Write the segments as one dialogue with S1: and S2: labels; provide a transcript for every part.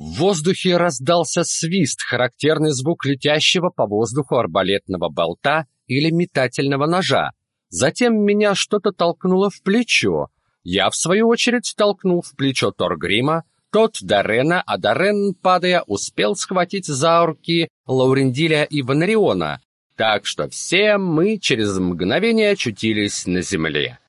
S1: В воздухе раздался свист, характерный звук летящего по воздуху арбалетного болта или метательного ножа. Затем меня что-то толкнуло в плечо. Я, в свою очередь, толкнул в плечо Торгрима, тот Дарена, а Дарен, падая, успел схватить за руки Лаурендиля и Ванариона, так что все мы через мгновение очутились на земле.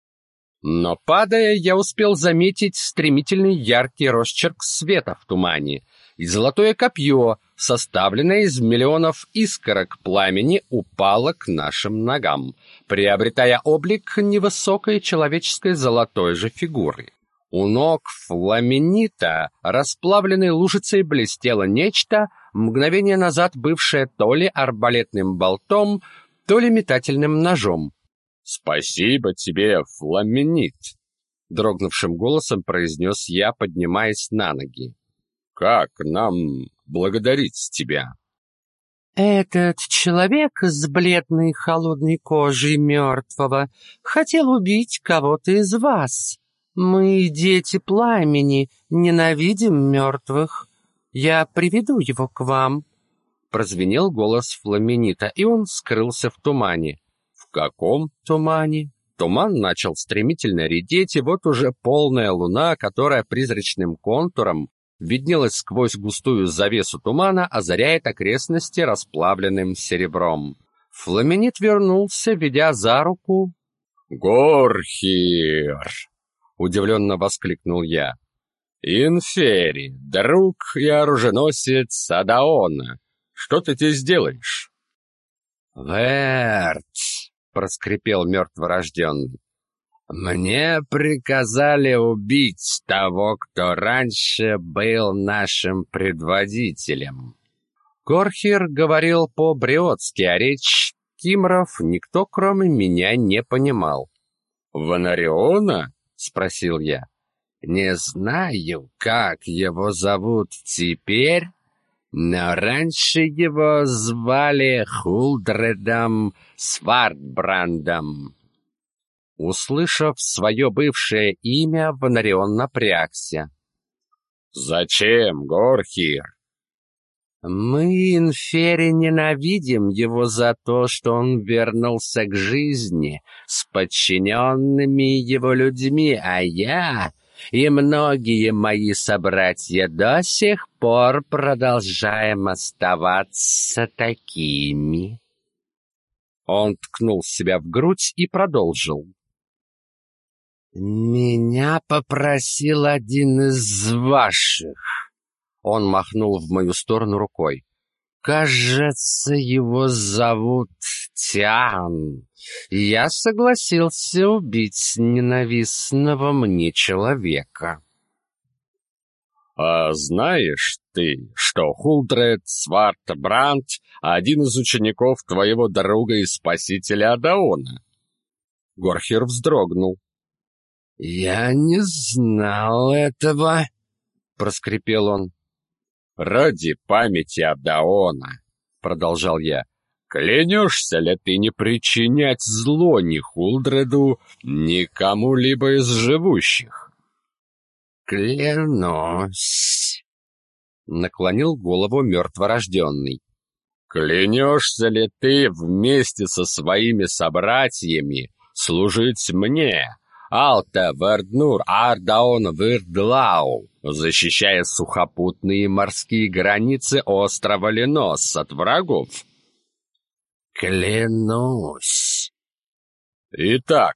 S1: Но падая, я успел заметить стремительный яркий росчерк света в тумане, и золотое копье, составленное из миллионов искорок пламени, упало к нашим ногам, приобретая облик невысокой человеческой золотой же фигуры. У ног фламенита, расплавленной лужицей, блестело нечто, мгновение назад бывшее то ли арбалетным болтом, то ли метательным ножом. «Спасибо тебе, фламенит!» Дрогнувшим голосом произнес я, поднимаясь на ноги. «Как нам благодарить тебя?»
S2: «Этот человек с бледной холодной кожей мертвого хотел убить кого-то из вас», мы, дети пламени, ненавидим мертвых. Я приведу его к вам. Прозвенел голос Фламенита, и он скрылся в тумане. Каком тумане? Туман начал стремительно редеть, и вот уже полная луна, которая призрачным контуром виднелась сквозь густую завесу тумана, озаряет окрестности расплавленным серебром. Фламенит вернулся, ведя за руку
S1: Горхир удивленно воскликнул я. Инфери, друг и оруженосец Адаона, что ты здесь делаешь?
S3: Верт, проскрипел мертворожденный. Мне приказали убить того, кто раньше был нашим предводителем.
S1: Корхир говорил по-бриотски, а речь Кимров никто, кроме меня, не понимал. «Ванариона?» спросил я.
S3: Не знаю, как его зовут теперь, но раньше его звали Хулдредом Свардбрандом.
S1: Услышав свое бывшее имя, Ванарион напрягся. «Зачем, Горхир?»
S3: Мы, инфери, ненавидим его за то, что он вернулся к жизни с подчиненными его людьми, а я и многие мои собратья до сих пор продолжаем оставаться такими.
S1: Он ткнул себя в грудь и продолжил.
S3: «Меня попросил один из ваших
S1: он махнул в мою сторону рукой.
S3: «Кажется, его зовут Тиан. Я согласился убить ненавистного мне человека».
S1: «А знаешь ты, что Хулдред Свартбранд — один из учеников твоего друга и спасителя Адаона?» Горхер вздрогнул.
S3: «Я не знал этого», — проскрипел он.
S1: «Ради памяти Адаона», — продолжал я, — «клянешься ли ты не причинять зло ни Хулдреду, ни кому-либо из живущих?»
S3: «Клянусь», — наклонил голову мертворожденный.
S1: «Клянешься ли ты вместе со своими собратьями служить мне, Алта Верднур Ардаон Вердлау, защищая сухопутные морские границы острова Ленос от врагов.
S3: Клянусь.
S1: Итак,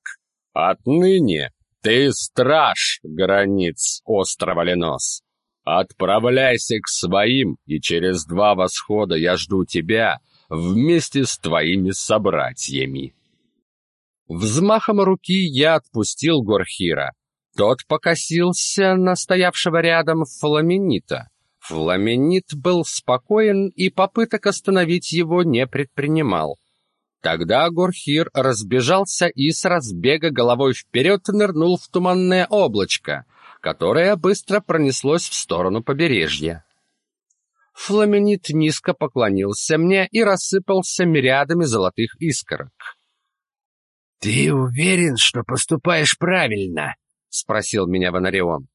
S1: отныне ты страж границ острова Ленос. Отправляйся к своим, и через два восхода я жду тебя вместе с твоими собратьями. Взмахом руки я отпустил Горхира. Тот покосился на стоявшего рядом Фламенита. Фламенит был спокоен и попыток остановить его не предпринимал. Тогда Горхир разбежался и с разбега головой вперед нырнул в туманное облачко, которое быстро пронеслось в сторону побережья. Фламенит низко поклонился мне и рассыпался мириадами золотых искорок.
S4: «Ты уверен, что поступаешь правильно?»
S1: — спросил меня Ванарион.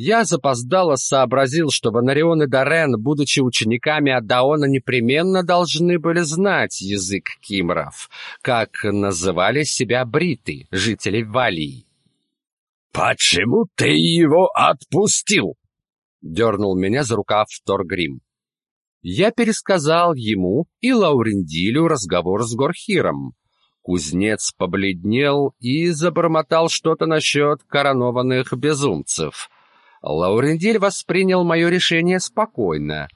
S1: Я запоздало сообразил, что Бонарион и Дорен, будучи учениками Адаона, непременно должны были знать язык кимров, как называли себя бриты, жители Валии.
S3: «Почему ты его отпустил?»
S1: — дернул меня за рукав Торгрим. Я пересказал ему и Лаурендилю разговор с Горхиром. Кузнец побледнел и забормотал что-то насчет коронованных безумцев — Лаурендиль воспринял мое решение спокойно.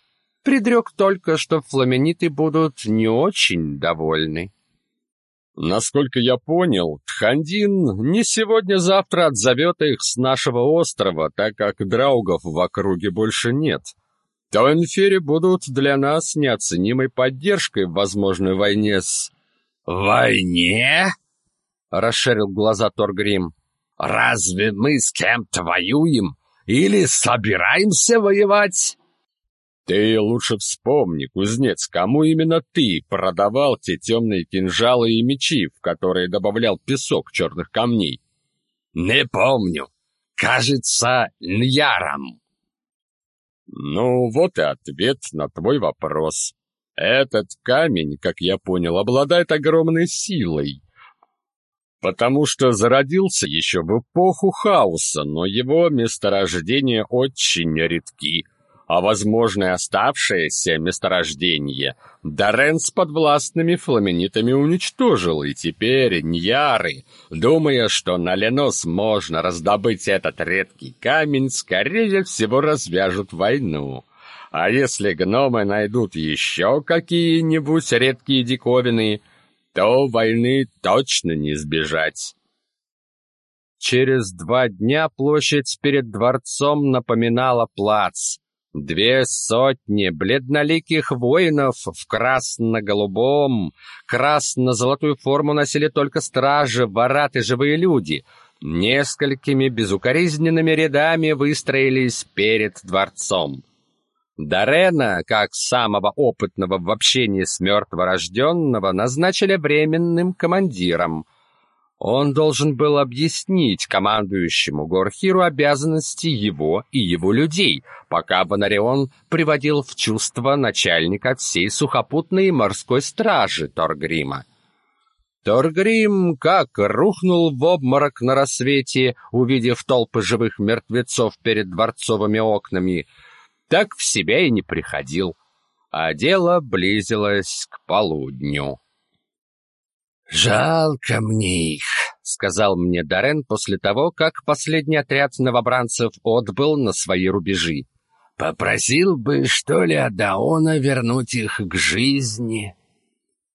S1: Предрек только, что фламениты будут не очень довольны.
S3: Насколько я понял, Тхандин не сегодня-завтра отзовет их с нашего острова, так как драугов в округе больше нет. То инфери будут для нас неоценимой поддержкой в возможной войне с...
S1: «Войне?» — расширил глаза Торгрим. «Разве мы с кем-то воюем? Или собираемся воевать?»
S3: «Ты лучше вспомни, кузнец, кому именно ты продавал те темные кинжалы и мечи, в которые добавлял песок черных камней?»
S1: «Не помню. Кажется, Ньяром».
S3: «Ну, вот и ответ на твой вопрос. Этот камень, как я понял, обладает огромной силой, потому что зародился еще в эпоху хаоса, но его месторождения очень редки, а возможное оставшееся месторождение Дорен с подвластными фламенитами уничтожил, и теперь Ньяры, думая, что на Ленос можно раздобыть этот редкий камень, скорее всего развяжут войну. А если гномы найдут еще какие-нибудь редкие диковины — то войны точно не избежать.
S1: Через два дня площадь перед дворцом напоминала плац. Две сотни бледноликих воинов в красно-голубом, красно-золотую форму носили только стражи, вораты живые люди. Несколькими безукоризненными рядами выстроились перед дворцом. Дарена, как самого опытного в общении с мертворожденного, назначили временным командиром. Он должен был объяснить командующему Горхиру обязанности его и его людей, пока Бонарион приводил в чувство начальника всей сухопутной и морской стражи Торгрима. Торгрим как рухнул в обморок на рассвете, увидев толпы живых мертвецов перед дворцовыми окнами — так в себя и не приходил, а дело близилось к полудню.
S3: «Жалко мне их», — сказал мне Дарен после того, как последний отряд новобранцев отбыл на свои рубежи. «Попросил бы, что ли, Адаона вернуть их к жизни».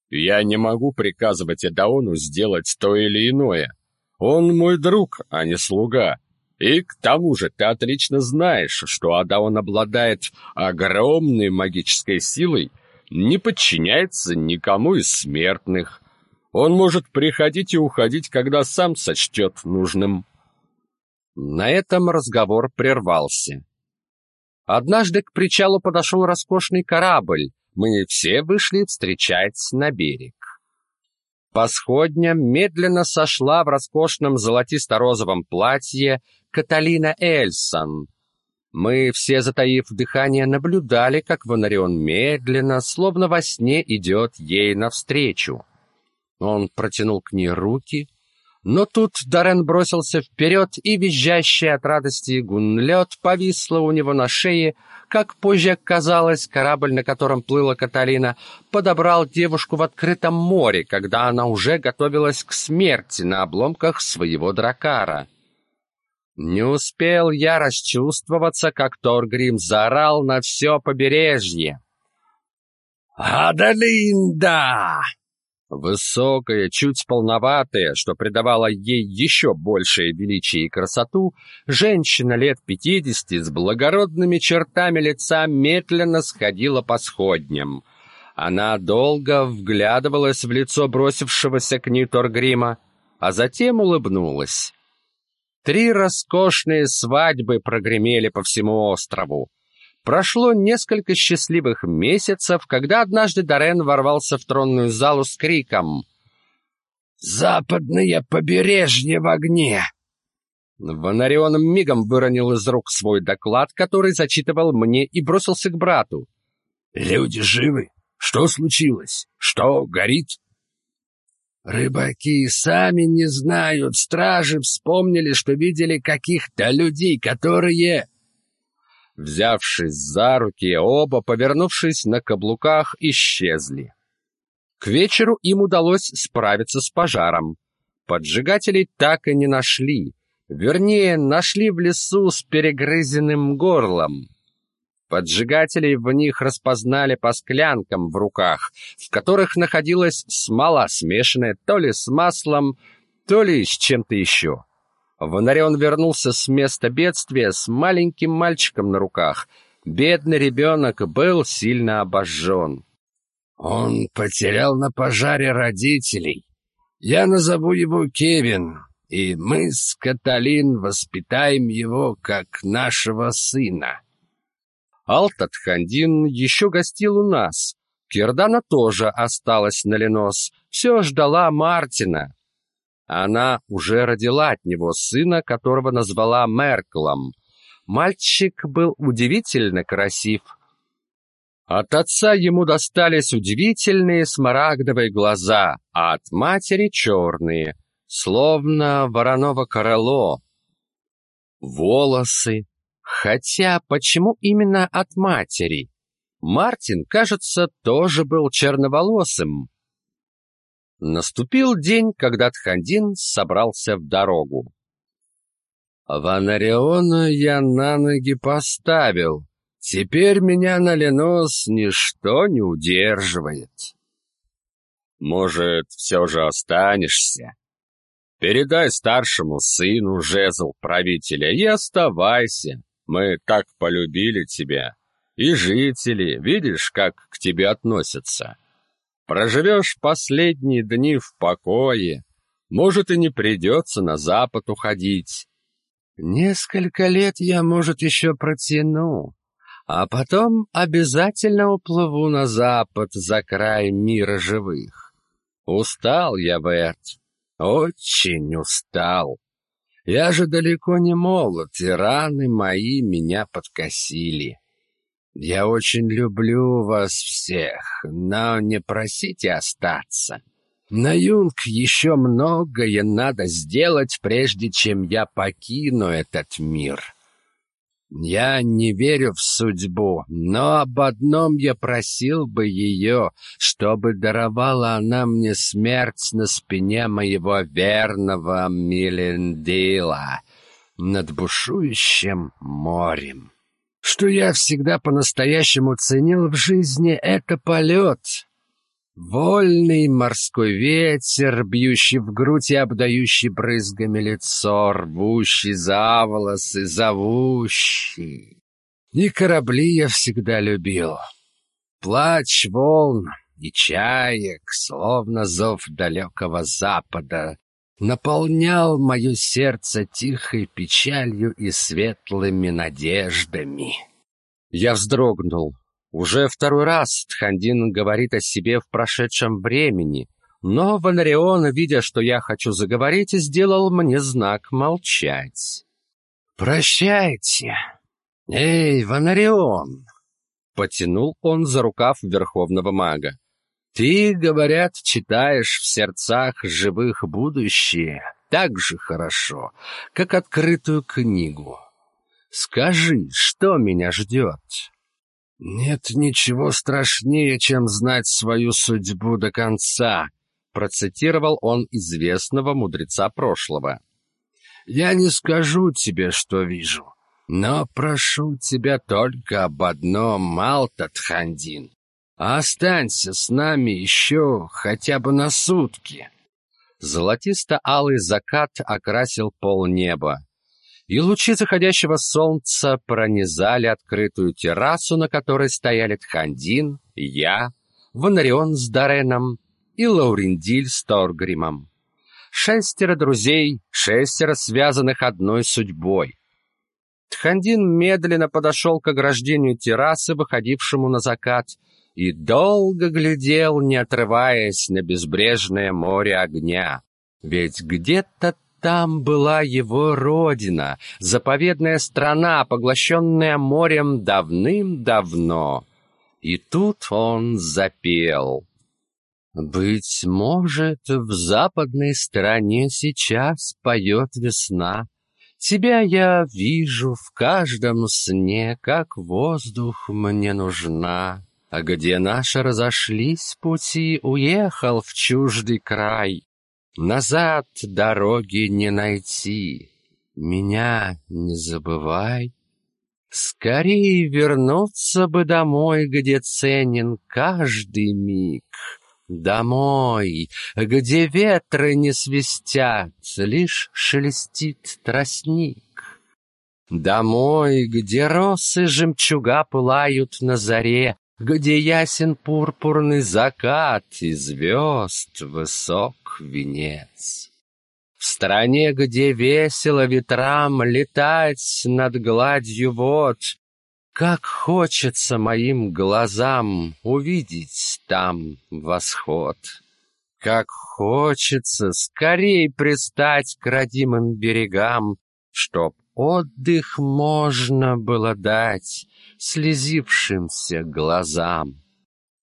S3: «Я не могу приказывать Адаону сделать то или иное. Он мой друг, а не слуга. И к тому же ты отлично знаешь, что Адаон обладает огромной магической силой, не подчиняется никому из смертных. Он может приходить и уходить, когда сам сочтет нужным.
S1: На этом разговор прервался. Однажды к причалу подошел роскошный корабль. Мы все вышли встречать на берег. Посходня медленно сошла в роскошном золотисто-розовом платье Каталина Эльсон. Мы все, затаив дыхание, наблюдали, как Вонарион медленно, словно во сне, идет ей навстречу. Он протянул к ней руки, но тут Дарен бросился вперед, и визжащая от радости гунлет повисла у него на шее, как позже оказалось, корабль, на котором плыла Каталина, подобрал девушку в открытом море, когда она уже готовилась к смерти на обломках своего дракара. Не успел я расчувствоваться, как Торгрим заорал на все побережье.
S3: «Адалинда!»
S1: Высокая, чуть полноватая, что придавало ей еще большее величие и красоту, женщина лет пятидесяти с благородными чертами лица медленно сходила по сходням. Она долго вглядывалась в лицо бросившегося к ней Торгрима, а затем улыбнулась. Три роскошные свадьбы прогремели по всему острову. Прошло несколько счастливых месяцев, когда однажды Дорен ворвался в тронную залу с криком
S3: «Западное побережье в огне!»
S1: Вонарион мигом выронил из рук свой доклад, который зачитывал мне, и бросился к брату.
S3: «Люди живы? Что случилось? Что горит?»
S4: «Рыбаки сами не знают. Стражи вспомнили, что видели каких-то людей, которые...»
S1: Взявшись за руки, оба, повернувшись на каблуках, исчезли. К вечеру им удалось справиться с пожаром. Поджигателей так и не нашли. Вернее, нашли в лесу с перегрызенным горлом. Поджигателей в них распознали по склянкам в руках, в которых находилась смола, смешанная то ли с маслом, то ли с чем-то еще. Вонарион вернулся с места бедствия с маленьким мальчиком на руках. Бедный ребенок был сильно обожжен.
S4: «Он потерял на пожаре родителей. Я назову его Кевин, и мы с Каталин воспитаем его как нашего сына».
S1: Алтатхандин еще гостил у нас. Кирдана тоже осталась на ленос, все ждала Мартина. Она уже родила от него сына, которого назвала Мерклом. Мальчик был удивительно красив. От отца ему достались удивительные смарагдовые глаза, а от матери черные, словно вороново крыло. Волосы. Хотя почему именно от матери? Мартин, кажется, тоже был черноволосым. Наступил день, когда Тхандин собрался в дорогу.
S4: «Ванариона я на ноги поставил. Теперь меня на ленос ничто не удерживает».
S3: «Может, все же останешься? Передай старшему сыну жезл правителя и оставайся. Мы так полюбили тебя. И жители, видишь, как к тебе относятся». Проживешь последние дни в покое, может, и не придется на запад уходить.
S4: Несколько лет я, может, еще протяну, а потом обязательно уплыву на запад за край мира живых. Устал я, Берт, очень устал. Я же далеко не молод, и раны мои меня подкосили. Я очень люблю вас всех, но не просите остаться. На Юнг еще многое надо сделать, прежде чем я покину этот мир. Я не верю в судьбу, но об одном я просил бы ее, чтобы даровала она мне смерть на спине моего верного Милендила над бушующим морем. Что я всегда по-настоящему ценил в жизни — это полет. Вольный морской ветер, бьющий в грудь и обдающий брызгами лицо, рвущий за волосы, зовущий. И корабли я всегда любил. Плач волн и чаек, словно зов далекого запада, наполнял мое сердце тихой печалью и светлыми надеждами.
S1: Я вздрогнул. Уже второй раз Тхандин говорит о себе в прошедшем времени, но Ванарион, видя, что я хочу заговорить, сделал мне знак молчать.
S4: «Прощайте! Эй, Ванарион!»
S1: Потянул он за рукав верховного мага.
S4: Ты, говорят, читаешь в сердцах живых будущее так же хорошо, как открытую книгу. Скажи, что меня ждет? Нет ничего страшнее, чем знать свою судьбу до конца, процитировал он известного мудреца прошлого. Я не скажу тебе, что вижу, но прошу тебя только об одном, Малтатхандин. Останься с нами еще хотя бы на сутки.
S1: Золотисто-алый закат окрасил полнеба, и лучи заходящего солнца пронизали открытую террасу, на которой стояли Тхандин, я, Вонарион с Дареном и Лаурендиль с Торгримом. Шестеро друзей, шестеро связанных одной судьбой. Тхандин медленно подошел к ограждению террасы, выходившему на закат, и долго глядел, не отрываясь на безбрежное море огня. Ведь где-то там была его родина, заповедная страна, поглощенная морем давным-давно. И тут он запел. Быть может, в западной стране сейчас поет весна. Тебя я вижу в каждом сне, как воздух мне нужна. А где наши разошлись пути, уехал в чуждый край. Назад дороги не найти, меня не забывай. Скорей вернуться бы домой, где ценен каждый миг. Домой, где ветры не свистят, лишь шелестит тростник. Домой, где росы жемчуга пылают на заре, где ясен пурпурный закат и звезд высок венец. В стране, где весело ветрам летать над гладью вод, как хочется моим глазам увидеть там восход. Как хочется скорей пристать к родимым берегам, Чтоб отдых можно было дать слезившимся глазам.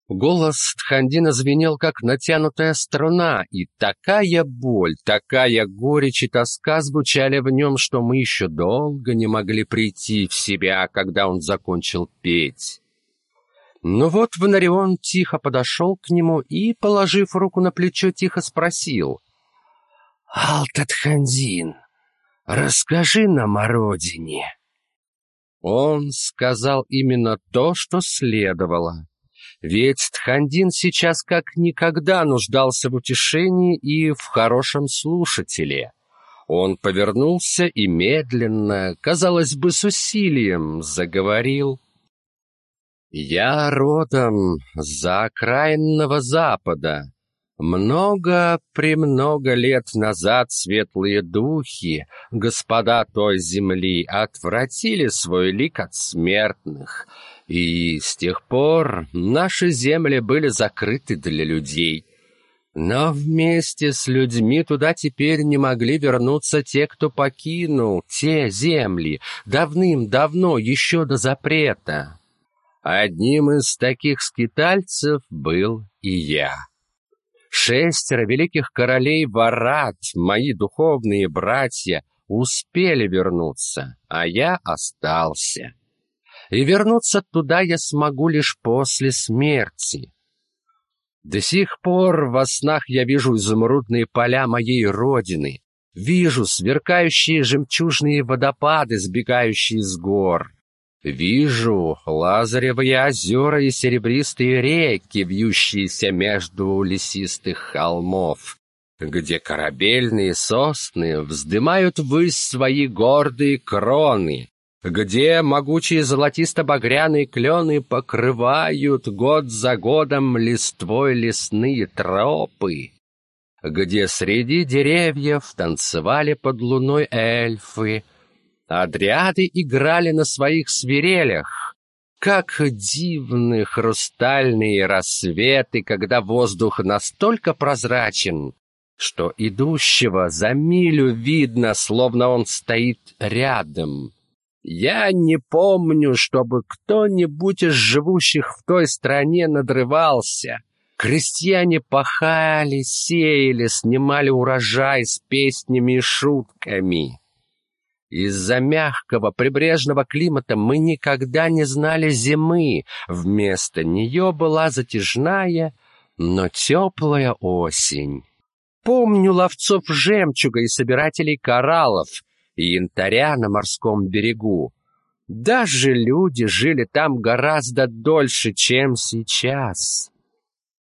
S1: Голос Тхандина звенел, как натянутая струна, и такая боль, такая горечь и тоска звучали в нем, что мы еще долго не могли прийти в себя, когда он закончил петь. Но вот Ванарион тихо подошел к нему и, положив руку на плечо, тихо спросил. «Алтатхандин, расскажи нам о родине». Он сказал именно то, что следовало. Ведь Тхандин сейчас как никогда нуждался в утешении и в хорошем слушателе. Он повернулся и медленно, казалось бы, с усилием заговорил. «Я родом за окраинного запада, много, премного лет назад светлые духи, господа той земли, отвратили свой лик от смертных, и с тех пор наши земли были закрыты для людей. Но вместе с людьми туда теперь не могли вернуться те, кто покинул те земли давным-давно, еще до запрета. Одним из таких скитальцев был и я. Шестеро великих королей Варат, мои духовные братья, успели вернуться, а я остался. И вернуться туда я смогу лишь после смерти. До сих пор во снах я вижу изумрудные поля моей родины, вижу сверкающие жемчужные водопады, сбегающие с гор. Вижу лазаревые озера и серебристые реки, вьющиеся между лесистых холмов, где корабельные сосны вздымают ввысь свои гордые кроны, где могучие золотисто-багряные клены покрывают год за годом листвой лесные тропы, где среди деревьев танцевали под луной эльфы, Адриаты играли на своих свирелях. Как дивны хрустальные рассветы, когда воздух настолько прозрачен, что идущего за милю видно, словно он стоит рядом. Я не помню, чтобы кто-нибудь из живущих в той стране надрывался. Крестьяне пахали, сеяли, снимали урожай с песнями и шутками. Из-за мягкого прибрежного климата мы никогда не знали зимы. Вместо нее была затяжная, но теплая осень. Помню ловцов жемчуга и собирателей кораллов и янтаря на морском берегу. Даже люди жили там гораздо дольше, чем сейчас.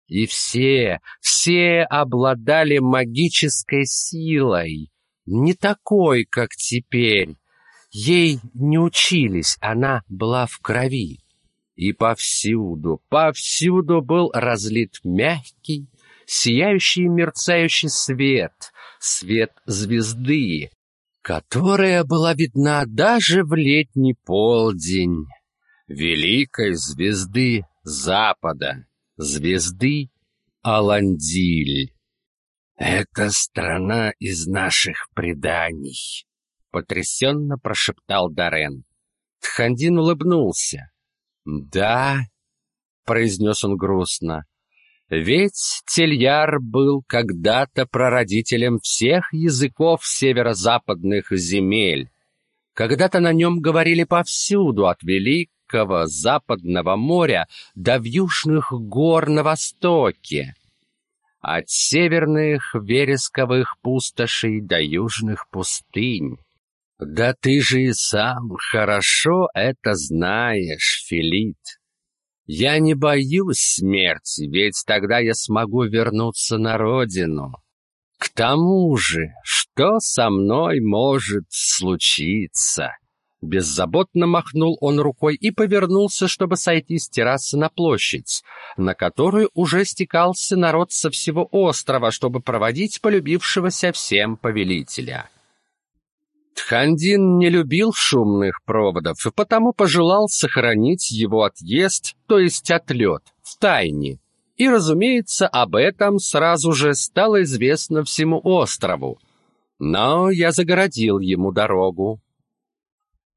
S1: И все, все обладали магической силой не такой, как теперь. Ей не учились, она была в крови. И повсюду, повсюду был разлит мягкий, сияющий мерцающий свет, свет звезды, которая была видна даже в летний полдень, великой звезды Запада, звезды Аландиль.
S4: «Это страна из наших преданий», — потрясенно прошептал Дарен.
S1: Тхандин улыбнулся. «Да», — произнес он грустно, — «ведь Тельяр был когда-то прародителем всех языков северо-западных земель. Когда-то на нем говорили повсюду, от великого западного моря до южных гор на востоке, от северных вересковых пустошей до южных пустынь. Да ты же и сам хорошо это знаешь, Филит. Я не боюсь смерти, ведь тогда я смогу вернуться на родину. К тому же, что со мной может случиться? Беззаботно махнул он рукой и повернулся, чтобы сойти с террасы на площадь, на которую уже стекался народ со всего острова, чтобы проводить полюбившегося всем повелителя. Тхандин не любил шумных проводов и потому пожелал сохранить его отъезд, то есть отлет, в тайне. И, разумеется, об этом сразу же стало известно всему острову. Но я загородил ему дорогу.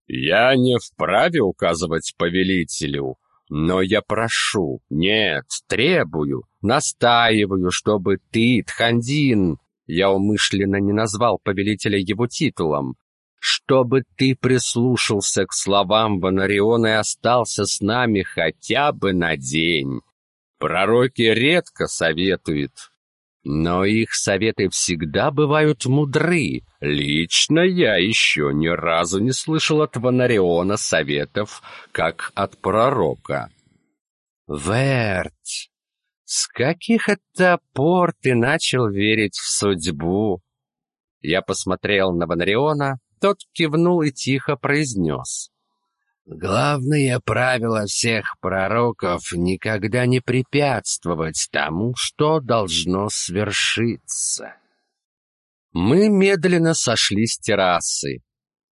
S3: «Я не вправе указывать повелителю, но я прошу, нет, требую, настаиваю, чтобы ты, Тхандин, я умышленно не назвал повелителя его титулом, чтобы ты прислушался к словам Ванариона и остался с нами хотя бы на день. Пророки редко советуют, но их советы всегда бывают мудры. Лично я еще ни разу не слышал от Ванариона советов, как от пророка.
S1: Верт, с каких это пор ты начал верить в судьбу? Я посмотрел на Ванариона, тот кивнул и тихо произнес.
S4: «Главное правило всех пророков — никогда не препятствовать тому, что должно свершиться».
S1: Мы медленно сошли с террасы.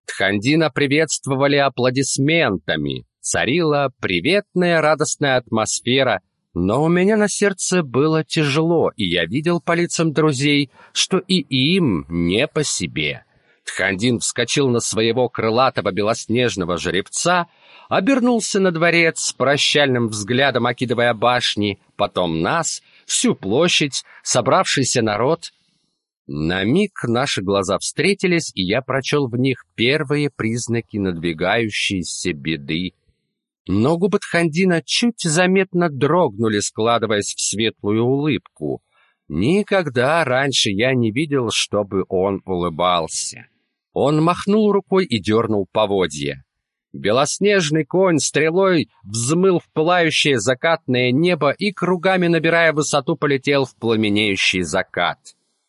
S1: Тхандина приветствовали аплодисментами. Царила приветная радостная атмосфера, но у меня на сердце было тяжело, и я видел по лицам друзей, что и им не по себе. Тхандин вскочил на своего крылатого белоснежного жеребца, обернулся на дворец с прощальным взглядом, окидывая башни, потом нас, всю площадь, собравшийся народ. На миг наши глаза встретились, и я прочел в них первые признаки надвигающейся беды. Но губы Тхандина чуть заметно дрогнули, складываясь в светлую улыбку. Никогда раньше я не видел, чтобы он улыбался. Он махнул рукой и дернул поводья. Белоснежный конь стрелой взмыл в пылающее закатное небо и кругами набирая высоту полетел в пламенеющий закат.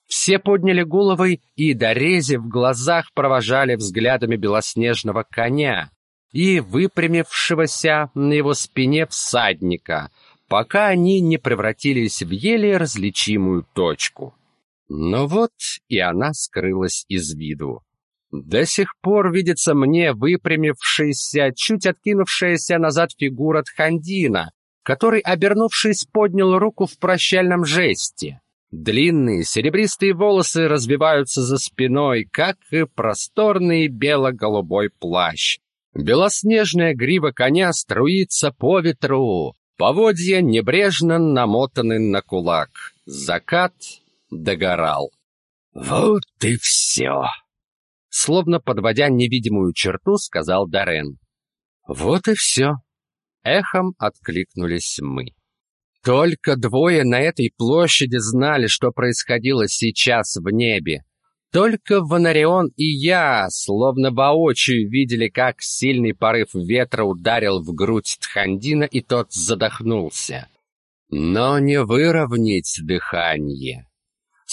S1: Все подняли головы и, дорези в глазах, провожали взглядами белоснежного коня и выпрямившегося на его спине всадника, пока они не превратились в еле различимую точку. Но вот и она скрылась из виду. До сих пор видится мне выпрямившаяся, чуть откинувшаяся назад фигура Тхандина, который, обернувшись, поднял руку в прощальном жесте. Длинные серебристые волосы разбиваются за спиной, как и просторный бело-голубой плащ. Белоснежная грива коня струится по ветру, поводья небрежно намотаны на кулак. Закат догорал.
S4: «Вот и все!»
S1: Словно подводя невидимую черту, сказал Дарен. «Вот и все!» Эхом откликнулись мы. Только двое на этой площади знали, что происходило сейчас в небе. Только Ванарион и я, словно воочию, видели, как сильный порыв ветра ударил в грудь Тхандина, и тот задохнулся. Но не выровнять дыхание.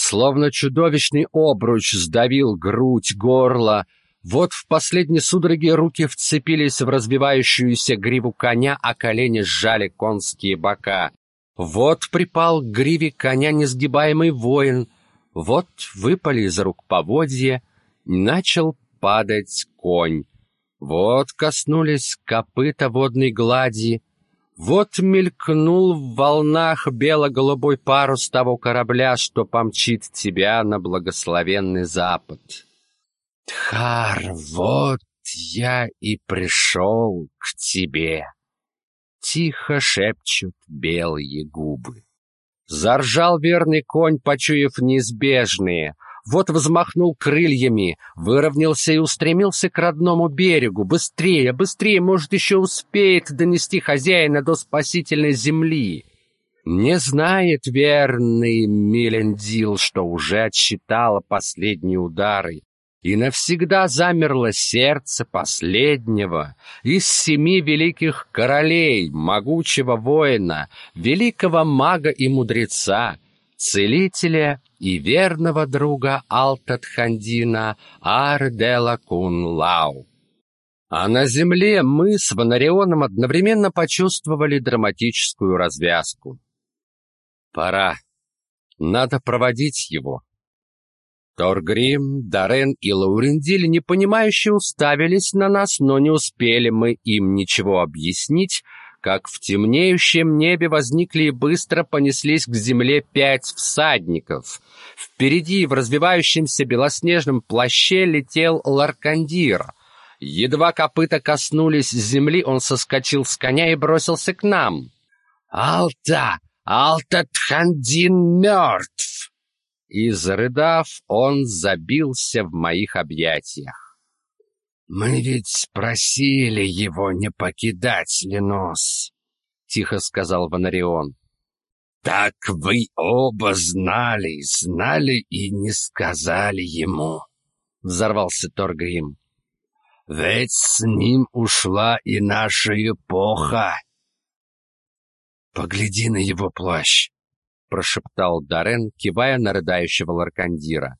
S1: Словно чудовищный обруч сдавил грудь, горло. Вот в последней судороге руки вцепились в разбивающуюся гриву коня, а колени сжали конские бока. Вот припал к гриве коня несгибаемый воин — вот выпали из рук поводья, начал падать конь. Вот коснулись копыта водной глади. Вот мелькнул в волнах бело-голубой парус того корабля, что помчит тебя на благословенный запад. Тхар, вот я и пришел к тебе. Тихо шепчут белые губы. Заржал верный конь, почуяв неизбежные — вот взмахнул крыльями, выровнялся и устремился к родному берегу. Быстрее, быстрее, может, еще успеет донести хозяина до спасительной земли. Не знает верный Милендил, что уже отсчитала последние удары, и навсегда замерло сердце последнего из семи великих королей, могучего воина, великого мага и мудреца, целителя и верного друга Алтатхандина Ардела Кун Лау. А на земле мы с Ванарионом одновременно почувствовали драматическую развязку. Пора. Надо проводить его. Торгрим, Дарен и Лаурендиль непонимающе уставились на нас, но не успели мы им ничего объяснить, как в темнеющем небе возникли и быстро понеслись к земле пять всадников. Впереди в развивающемся белоснежном плаще летел Ларкандир. Едва копыта коснулись земли, он соскочил с коня и бросился к нам. «Алта! Алта Тхандин мертв!» И, зарыдав, он забился в моих объятиях. «Мы ведь просили его не покидать Ленос», — тихо сказал Ванарион. «Так вы оба знали, знали и не сказали ему», — взорвался Торгрим. «Ведь с ним ушла и наша эпоха». «Погляди на его плащ», — прошептал Дарен, кивая на рыдающего Ларкандира.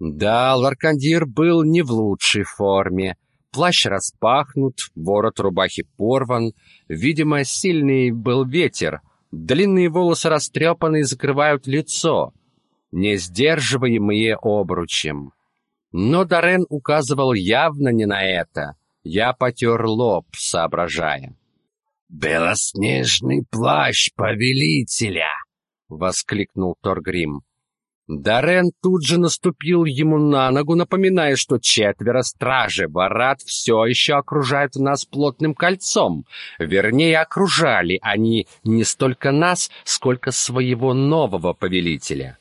S1: Да, Ларкандир был не в лучшей форме. Плащ распахнут, ворот рубахи порван. Видимо, сильный был ветер. Длинные волосы растрепаны и закрывают лицо, не сдерживаемые обручем. Но Дарен указывал явно не на это. Я потер лоб, соображая. «Белоснежный плащ повелителя!» — воскликнул Торгрим. Дарен тут же наступил ему на ногу, напоминая, что четверо стражи Варат все еще окружают нас плотным кольцом. Вернее, окружали они не столько нас, сколько своего нового повелителя.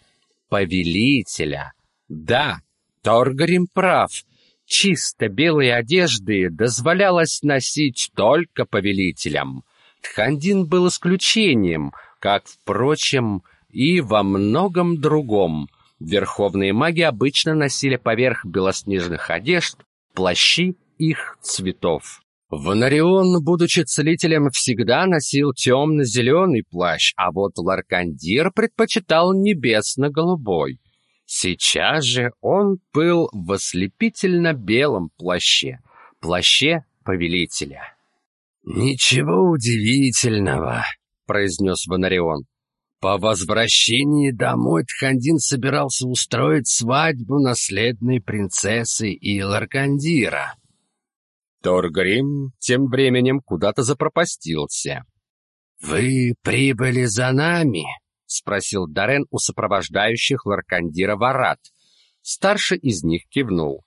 S1: Повелителя. Да, Торгарим прав. Чисто белые одежды дозволялось носить только повелителям. Тхандин был исключением, как, впрочем, и во многом другом. Верховные маги обычно носили поверх белоснежных одежд плащи их цветов. Ванарион, будучи целителем, всегда носил темно-зеленый плащ, а вот Ларкандир предпочитал небесно-голубой. Сейчас же он был в ослепительно-белом плаще, плаще повелителя. «Ничего удивительного», — произнес Ванарион. По возвращении домой Тхандин собирался устроить свадьбу наследной принцессы Иларкандира. Торгрим тем временем куда-то запропастился. «Вы прибыли за нами?» — спросил Дарен у сопровождающих Ларкандира Варат. Старший из них кивнул.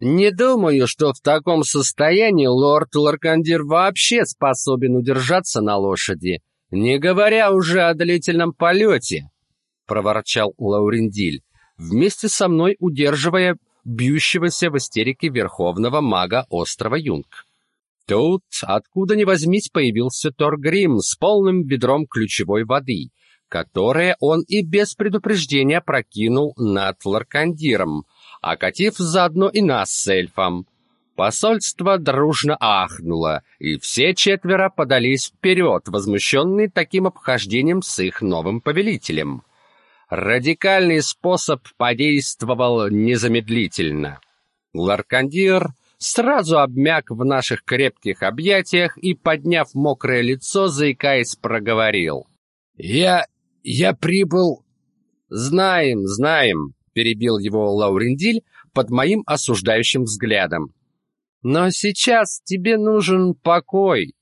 S1: «Не думаю, что в таком состоянии лорд Ларкандир вообще способен удержаться на лошади», «Не говоря уже о длительном полете», — проворчал Лаурендиль, вместе со мной удерживая бьющегося в истерике верховного мага острова Юнг. Тут, откуда ни возьмись, появился Торгрим с полным ведром ключевой воды, которое он и без предупреждения прокинул над Ларкандиром, окатив заодно и нас с эльфом. Посольство дружно ахнуло, и все четверо подались вперед, возмущенные таким обхождением с их новым повелителем. Радикальный способ подействовал незамедлительно. Ларкандир сразу обмяк в наших крепких объятиях и, подняв мокрое лицо, заикаясь, проговорил. «Я... я прибыл...» «Знаем, знаем», — перебил его Лаурендиль под моим осуждающим взглядом. Но сейчас тебе нужен покой.